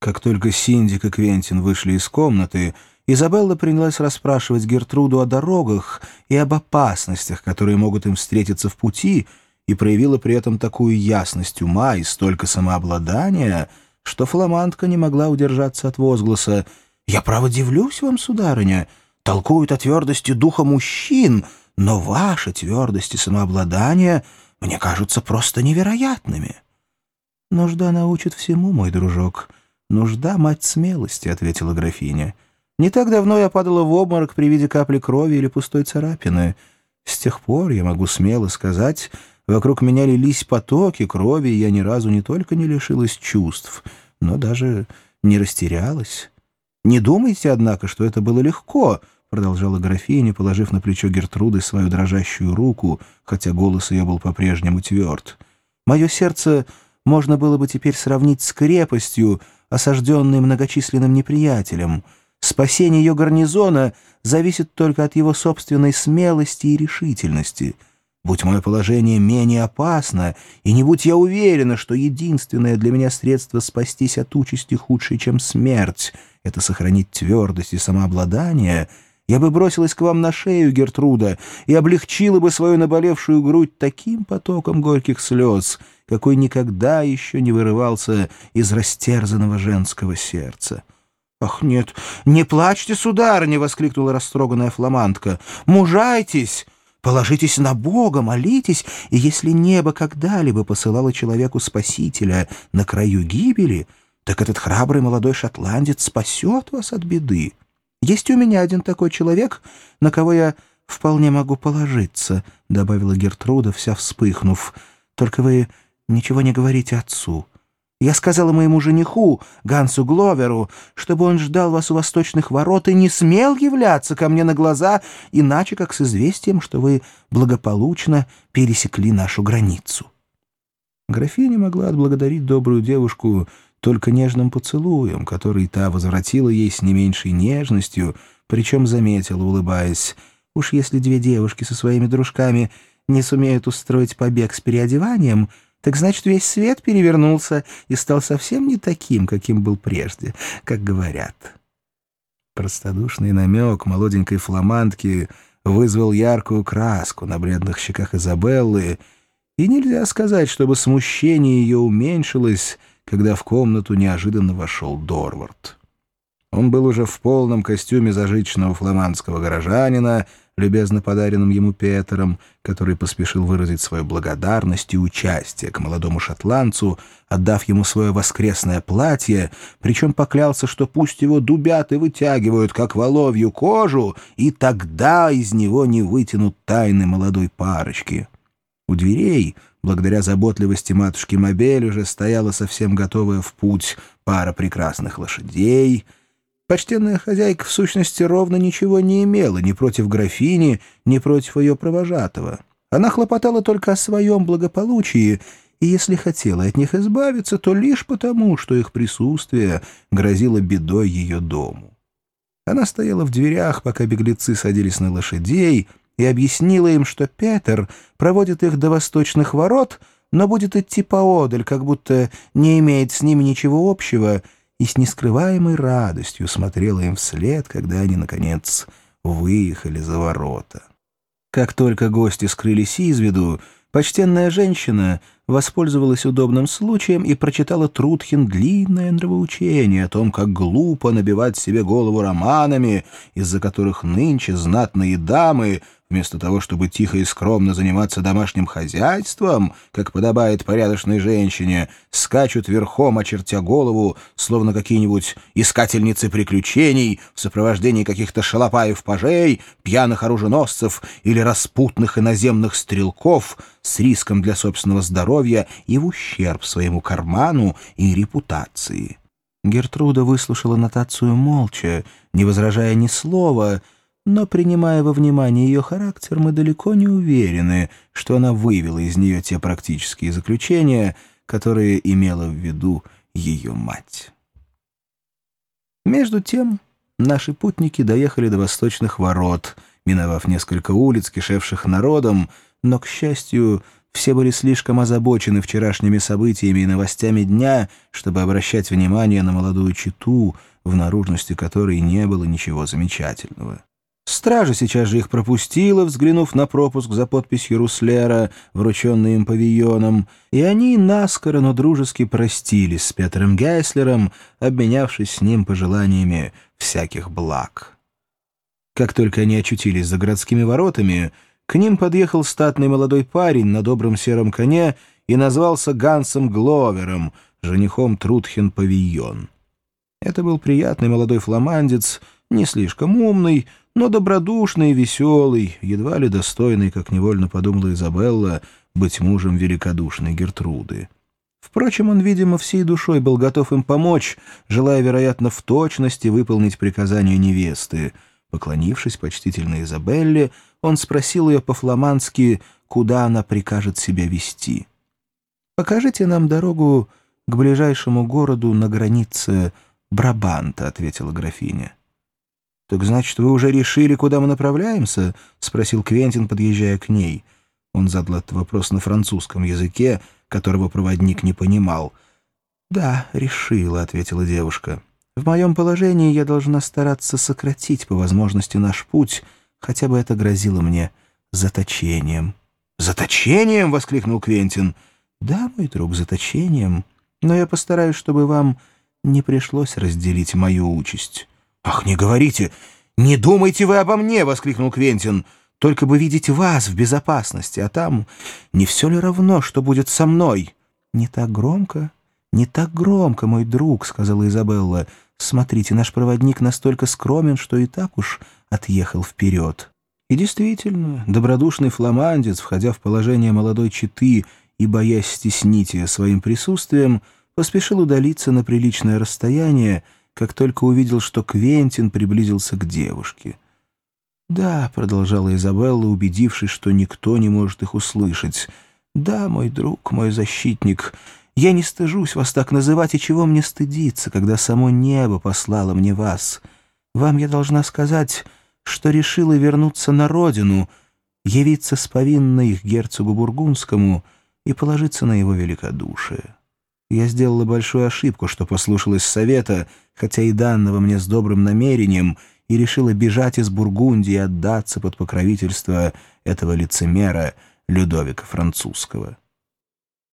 Как только Синдик и Квентин вышли из комнаты, Изабелла принялась расспрашивать Гертруду о дорогах и об опасностях, которые могут им встретиться в пути, и проявила при этом такую ясность ума и столько самообладания, что фламандка не могла удержаться от возгласа «Я право дивлюсь вам, сударыня, толкуют о твердости духа мужчин, но ваши твердости самообладания мне кажутся просто невероятными». «Нужда научит всему, мой дружок. Нужда — мать смелости», — ответила графиня. «Не так давно я падала в обморок при виде капли крови или пустой царапины. С тех пор, я могу смело сказать, вокруг меня лились потоки крови, и я ни разу не только не лишилась чувств, но даже не растерялась. Не думайте, однако, что это было легко», — продолжала графиня, положив на плечо Гертруды свою дрожащую руку, хотя голос ее был по-прежнему тверд. «Мое сердце можно было бы теперь сравнить с крепостью, осажденной многочисленным неприятелем. Спасение ее гарнизона зависит только от его собственной смелости и решительности. Будь мое положение менее опасно, и не будь я уверена, что единственное для меня средство спастись от участи худшей, чем смерть, это сохранить твердость и самообладание — я бы бросилась к вам на шею, Гертруда, и облегчила бы свою наболевшую грудь таким потоком горьких слез, какой никогда еще не вырывался из растерзанного женского сердца. «Ах, нет, не плачьте, сударыня!» — воскликнула растроганная фламандка. «Мужайтесь!» Положитесь на Бога, молитесь, и если небо когда-либо посылало человеку спасителя на краю гибели, так этот храбрый молодой шотландец спасет вас от беды. Есть у меня один такой человек, на кого я вполне могу положиться», — добавила Гертруда, вся вспыхнув. «Только вы ничего не говорите отцу. Я сказала моему жениху, Гансу Гловеру, чтобы он ждал вас у восточных ворот и не смел являться ко мне на глаза, иначе как с известием, что вы благополучно пересекли нашу границу». Графиня могла отблагодарить добрую девушку только нежным поцелуем, который та возвратила ей с не меньшей нежностью, причем заметила, улыбаясь, «Уж если две девушки со своими дружками не сумеют устроить побег с переодеванием, так значит, весь свет перевернулся и стал совсем не таким, каким был прежде, как говорят». Простодушный намек молоденькой фламандки вызвал яркую краску на бледных щеках Изабеллы, и нельзя сказать, чтобы смущение ее уменьшилось, когда в комнату неожиданно вошел Дорвард. Он был уже в полном костюме зажиточного фламандского горожанина, любезно подаренным ему Петером, который поспешил выразить свою благодарность и участие к молодому шотландцу, отдав ему свое воскресное платье, причем поклялся, что пусть его дубят и вытягивают, как воловью кожу, и тогда из него не вытянут тайны молодой парочки. У дверей — Благодаря заботливости матушки Мобель уже стояла совсем готовая в путь пара прекрасных лошадей. Почтенная хозяйка, в сущности, ровно ничего не имела ни против графини, ни против ее провожатого. Она хлопотала только о своем благополучии, и если хотела от них избавиться, то лишь потому, что их присутствие грозило бедой ее дому. Она стояла в дверях, пока беглецы садились на лошадей — и объяснила им, что Петер проводит их до восточных ворот, но будет идти поодаль, как будто не имеет с ними ничего общего, и с нескрываемой радостью смотрела им вслед, когда они, наконец, выехали за ворота. Как только гости скрылись из виду, почтенная женщина воспользовалась удобным случаем и прочитала Трудхин длинное нравоучение о том, как глупо набивать себе голову романами, из-за которых нынче знатные дамы Вместо того, чтобы тихо и скромно заниматься домашним хозяйством, как подобает порядочной женщине, скачут верхом, очертя голову, словно какие-нибудь искательницы приключений в сопровождении каких-то шалопаев-пажей, пьяных оруженосцев или распутных иноземных стрелков с риском для собственного здоровья и в ущерб своему карману и репутации. Гертруда выслушала нотацию молча, не возражая ни слова — но, принимая во внимание ее характер, мы далеко не уверены, что она вывела из нее те практические заключения, которые имела в виду ее мать. Между тем наши путники доехали до восточных ворот, миновав несколько улиц, кишевших народом, но, к счастью, все были слишком озабочены вчерашними событиями и новостями дня, чтобы обращать внимание на молодую читу, в наружности которой не было ничего замечательного. Стража сейчас же их пропустила, взглянув на пропуск за подписью Руслера, врученный им павильоном, и они наскоро, но дружески простились с Петром Гейслером, обменявшись с ним пожеланиями всяких благ. Как только они очутились за городскими воротами, к ним подъехал статный молодой парень на добром сером коне и назвался Гансом Гловером, женихом Трутхен Павильон. Это был приятный молодой фламандец, не слишком умный, но добродушный и веселый, едва ли достойный, как невольно подумала Изабелла, быть мужем великодушной Гертруды. Впрочем, он, видимо, всей душой был готов им помочь, желая, вероятно, в точности выполнить приказание невесты. Поклонившись почтительно Изабелле, он спросил ее по-фламандски, куда она прикажет себя вести. «Покажите нам дорогу к ближайшему городу на границе Брабанта», — ответила графиня. «Так значит, вы уже решили, куда мы направляемся?» — спросил Квентин, подъезжая к ней. Он задал этот вопрос на французском языке, которого проводник не понимал. «Да, решила», — ответила девушка. «В моем положении я должна стараться сократить по возможности наш путь, хотя бы это грозило мне заточением». «Заточением?» — воскликнул Квентин. «Да, мой друг, заточением. Но я постараюсь, чтобы вам не пришлось разделить мою участь». «Ах, не говорите! Не думайте вы обо мне!» — воскликнул Квентин. «Только бы видеть вас в безопасности, а там не все ли равно, что будет со мной?» «Не так громко, не так громко, мой друг», — сказала Изабелла. «Смотрите, наш проводник настолько скромен, что и так уж отъехал вперед». И действительно, добродушный фламандец, входя в положение молодой четы и боясь стеснить ее своим присутствием, поспешил удалиться на приличное расстояние, как только увидел, что Квентин приблизился к девушке. «Да», — продолжала Изабелла, убедившись, что никто не может их услышать, «да, мой друг, мой защитник, я не стыжусь вас так называть, и чего мне стыдиться, когда само небо послало мне вас. Вам я должна сказать, что решила вернуться на родину, явиться с повинной их герцогу Бургундскому и положиться на его великодушие». Я сделала большую ошибку, что послушалась совета, хотя и данного мне с добрым намерением, и решила бежать из Бургундии и отдаться под покровительство этого лицемера Людовика Французского.